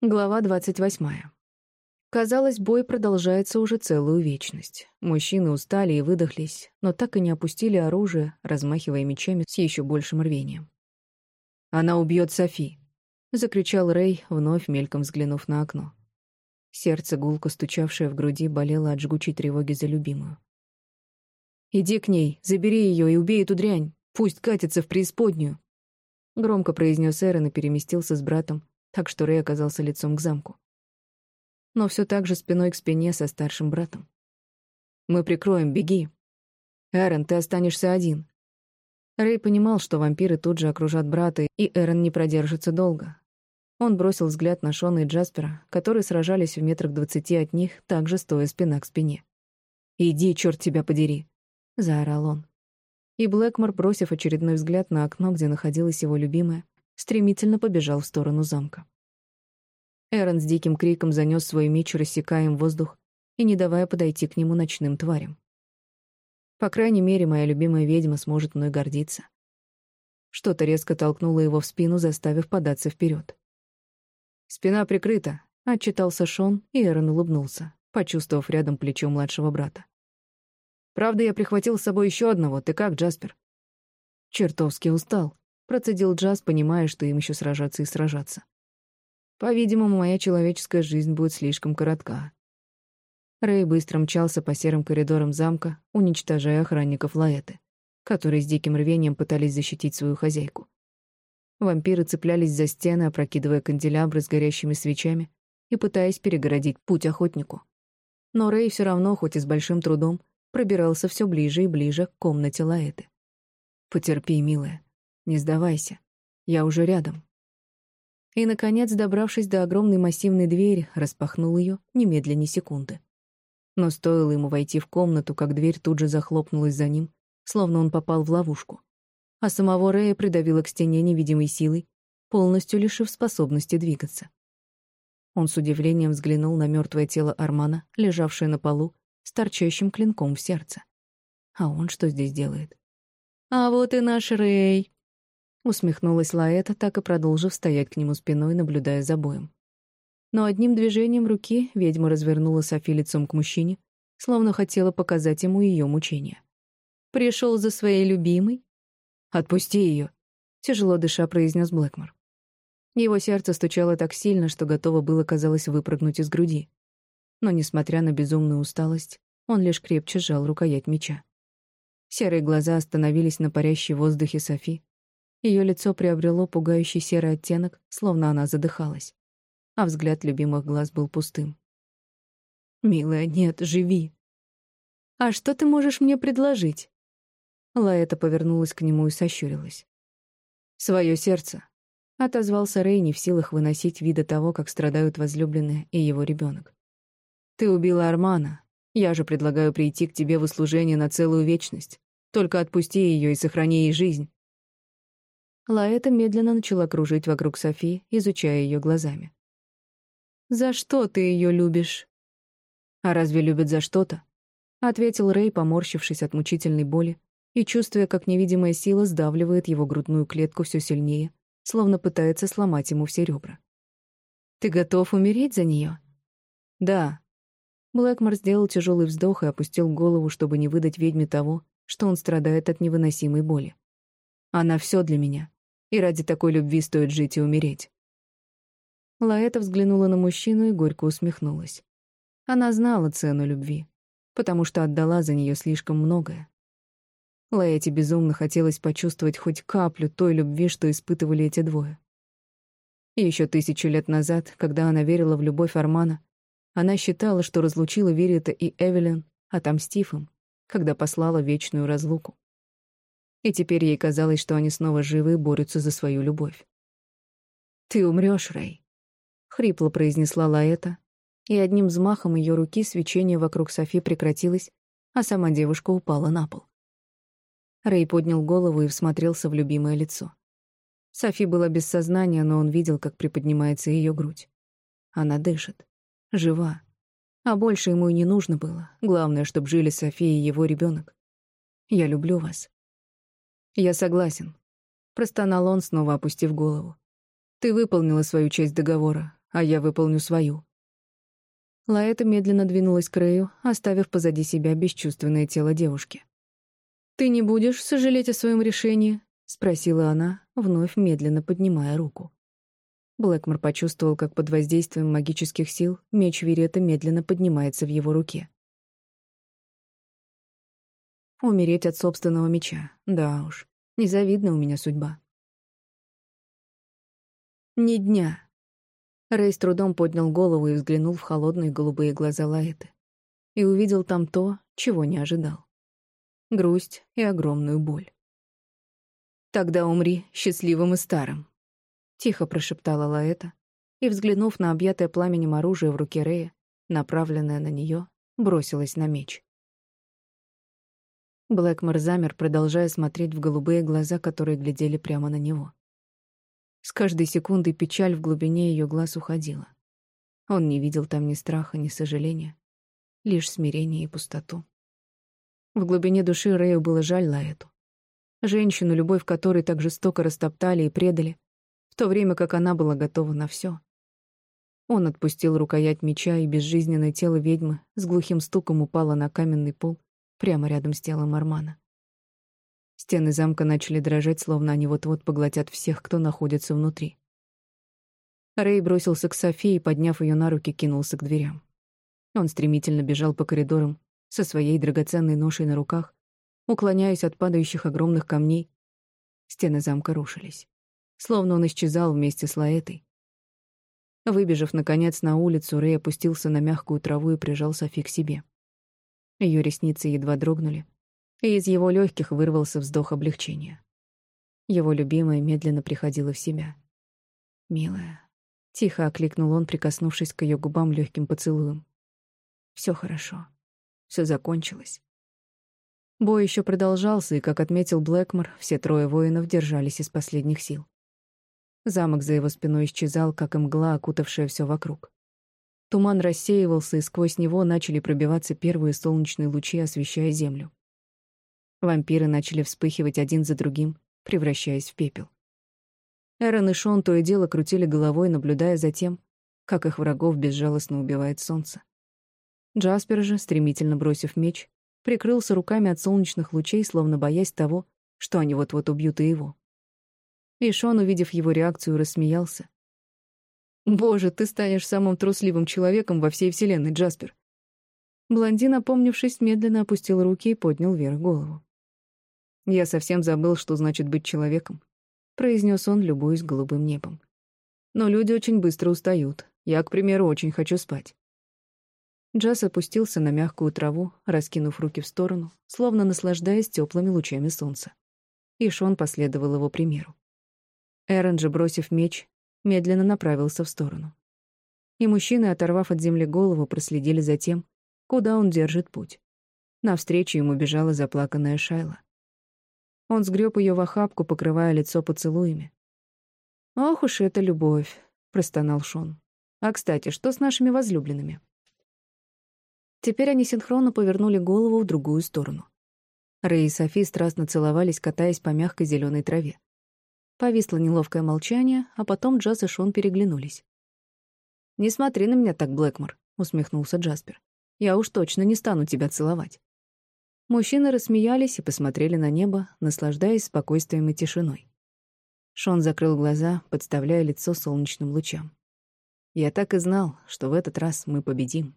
Глава двадцать восьмая. Казалось, бой продолжается уже целую вечность. Мужчины устали и выдохлись, но так и не опустили оружие, размахивая мечами с еще большим рвением. «Она убьет Софи!» — закричал Рэй, вновь мельком взглянув на окно. Сердце, гулко стучавшее в груди, болело от жгучей тревоги за любимую. «Иди к ней, забери ее и убей эту дрянь! Пусть катится в преисподнюю!» Громко произнес Эрон и переместился с братом, так что Рэй оказался лицом к замку но все так же спиной к спине со старшим братом. «Мы прикроем, беги!» «Эрен, ты останешься один!» Рэй понимал, что вампиры тут же окружат брата, и Эрен не продержится долго. Он бросил взгляд на Шона и Джаспера, которые сражались в метрах двадцати от них, также стоя спина к спине. «Иди, черт тебя подери!» — заорал он. И Блэкмор, бросив очередной взгляд на окно, где находилась его любимая, стремительно побежал в сторону замка. Эрон с диким криком занес свой меч, рассекая им воздух и не давая подойти к нему ночным тварям. По крайней мере, моя любимая ведьма сможет мной гордиться. Что-то резко толкнуло его в спину, заставив податься вперед. «Спина прикрыта», — отчитался Шон, и Эрон улыбнулся, почувствовав рядом плечо младшего брата. «Правда, я прихватил с собой еще одного. Ты как, Джаспер?» «Чертовски устал», — процедил Джаз, понимая, что им еще сражаться и сражаться. По-видимому, моя человеческая жизнь будет слишком коротка. Рэй быстро мчался по серым коридорам замка, уничтожая охранников Лаэты, которые с диким рвением пытались защитить свою хозяйку. Вампиры цеплялись за стены, опрокидывая канделябры с горящими свечами и пытаясь перегородить путь охотнику. Но Рэй все равно, хоть и с большим трудом, пробирался все ближе и ближе к комнате Лаэты. «Потерпи, милая. Не сдавайся. Я уже рядом» и, наконец, добравшись до огромной массивной двери, распахнул ее немедленно секунды. Но стоило ему войти в комнату, как дверь тут же захлопнулась за ним, словно он попал в ловушку. А самого Рэя придавило к стене невидимой силой, полностью лишив способности двигаться. Он с удивлением взглянул на мертвое тело Армана, лежавшее на полу, с торчащим клинком в сердце. А он что здесь делает? «А вот и наш Рэй!» Усмехнулась Лаэта, так и продолжив стоять к нему спиной, наблюдая за боем. Но одним движением руки ведьма развернула Софи лицом к мужчине, словно хотела показать ему ее мучения. «Пришел за своей любимой?» «Отпусти ее», — тяжело дыша произнес Блэкмор. Его сердце стучало так сильно, что готово было, казалось, выпрыгнуть из груди. Но, несмотря на безумную усталость, он лишь крепче сжал рукоять меча. Серые глаза остановились на парящей в воздухе Софи, ее лицо приобрело пугающий серый оттенок, словно она задыхалась. А взгляд любимых глаз был пустым. «Милая, нет, живи!» «А что ты можешь мне предложить?» Лаэта повернулась к нему и сощурилась. «Своё сердце», — отозвался Рэй, не в силах выносить вида того, как страдают возлюбленные и его ребенок. «Ты убила Армана. Я же предлагаю прийти к тебе в услужение на целую вечность. Только отпусти ее и сохрани ей жизнь. Лаэта медленно начала кружить вокруг Софи, изучая ее глазами. «За что ты ее любишь?» «А разве любят за что-то?» — ответил Рэй, поморщившись от мучительной боли и чувствуя, как невидимая сила сдавливает его грудную клетку все сильнее, словно пытается сломать ему все ребра. «Ты готов умереть за нее?» «Да». Блэкмор сделал тяжелый вздох и опустил голову, чтобы не выдать ведьме того, что он страдает от невыносимой боли. «Она все для меня и ради такой любви стоит жить и умереть. Лаэта взглянула на мужчину и горько усмехнулась. Она знала цену любви, потому что отдала за нее слишком многое. Лаэте безумно хотелось почувствовать хоть каплю той любви, что испытывали эти двое. Еще тысячу лет назад, когда она верила в любовь Армана, она считала, что разлучила Верита и Эвелин, отомстив им, когда послала вечную разлуку и теперь ей казалось, что они снова живы и борются за свою любовь. «Ты умрёшь, Рэй», — хрипло произнесла Лаэта, и одним взмахом ее руки свечение вокруг Софи прекратилось, а сама девушка упала на пол. Рэй поднял голову и всмотрелся в любимое лицо. Софи была без сознания, но он видел, как приподнимается ее грудь. Она дышит. Жива. А больше ему и не нужно было. Главное, чтобы жили София и его ребенок. Я люблю вас. «Я согласен», — простонал он, снова опустив голову. «Ты выполнила свою часть договора. а я выполню свою». Лаэта медленно двинулась к Рэю, оставив позади себя бесчувственное тело девушки. «Ты не будешь сожалеть о своем решении?» — спросила она, вновь медленно поднимая руку. Блэкмор почувствовал, как под воздействием магических сил меч Вирета медленно поднимается в его руке. Умереть от собственного меча. Да уж, незавидна у меня судьба. Ни дня. Рэй с трудом поднял голову и взглянул в холодные голубые глаза Лаэты. И увидел там то, чего не ожидал. Грусть и огромную боль. «Тогда умри счастливым и старым», Тихо прошептала Лаэта и, взглянув на объятое пламенем оружие в руке Рея, направленное на нее, бросилась на меч. Блэкмор замер, продолжая смотреть в голубые глаза, которые глядели прямо на него. С каждой секундой печаль в глубине ее глаз уходила. Он не видел там ни страха, ни сожаления, лишь смирение и пустоту. В глубине души Рэю было жаль Лаэту. Женщину, любовь которой так жестоко растоптали и предали, то время как она была готова на все. Он отпустил рукоять меча, и безжизненное тело ведьмы с глухим стуком упало на каменный пол прямо рядом с телом Армана. Стены замка начали дрожать, словно они вот-вот поглотят всех, кто находится внутри. Рэй бросился к Софии и, подняв ее на руки, кинулся к дверям. Он стремительно бежал по коридорам со своей драгоценной ношей на руках, уклоняясь от падающих огромных камней. Стены замка рушились словно он исчезал вместе с Лаэтой. Выбежав, наконец, на улицу, Рэй опустился на мягкую траву и прижал Софи к себе. Ее ресницы едва дрогнули, и из его легких вырвался вздох облегчения. Его любимая медленно приходила в себя. «Милая», — тихо окликнул он, прикоснувшись к ее губам легким поцелуем. Все хорошо. Все закончилось. Бой еще продолжался, и, как отметил Блэкмор, все трое воинов держались из последних сил. Замок за его спиной исчезал, как мгла, окутавшая все вокруг. Туман рассеивался, и сквозь него начали пробиваться первые солнечные лучи, освещая землю. Вампиры начали вспыхивать один за другим, превращаясь в пепел. Эрон и Шон то и дело крутили головой, наблюдая за тем, как их врагов безжалостно убивает солнце. Джаспер же, стремительно бросив меч, прикрылся руками от солнечных лучей, словно боясь того, что они вот-вот убьют и его. И Шон, увидев его реакцию, рассмеялся. «Боже, ты станешь самым трусливым человеком во всей вселенной, Джаспер!» Блондин, опомнившись, медленно опустил руки и поднял вверх голову. «Я совсем забыл, что значит быть человеком», — произнес он, любуясь голубым небом. «Но люди очень быстро устают. Я, к примеру, очень хочу спать». Джаз опустился на мягкую траву, раскинув руки в сторону, словно наслаждаясь теплыми лучами солнца. И Шон последовал его примеру. Эрон же, бросив меч, медленно направился в сторону. И мужчины, оторвав от земли голову, проследили за тем, куда он держит путь. Навстречу ему бежала заплаканная Шайла. Он сгреб ее в охапку, покрывая лицо поцелуями. «Ох уж это любовь», — простонал Шон. «А, кстати, что с нашими возлюбленными?» Теперь они синхронно повернули голову в другую сторону. Рэй и Софи страстно целовались, катаясь по мягкой зеленой траве. Повисло неловкое молчание, а потом Джаз и Шон переглянулись. «Не смотри на меня так, Блэкмор», — усмехнулся Джаспер. «Я уж точно не стану тебя целовать». Мужчины рассмеялись и посмотрели на небо, наслаждаясь спокойствием и тишиной. Шон закрыл глаза, подставляя лицо солнечным лучам. «Я так и знал, что в этот раз мы победим».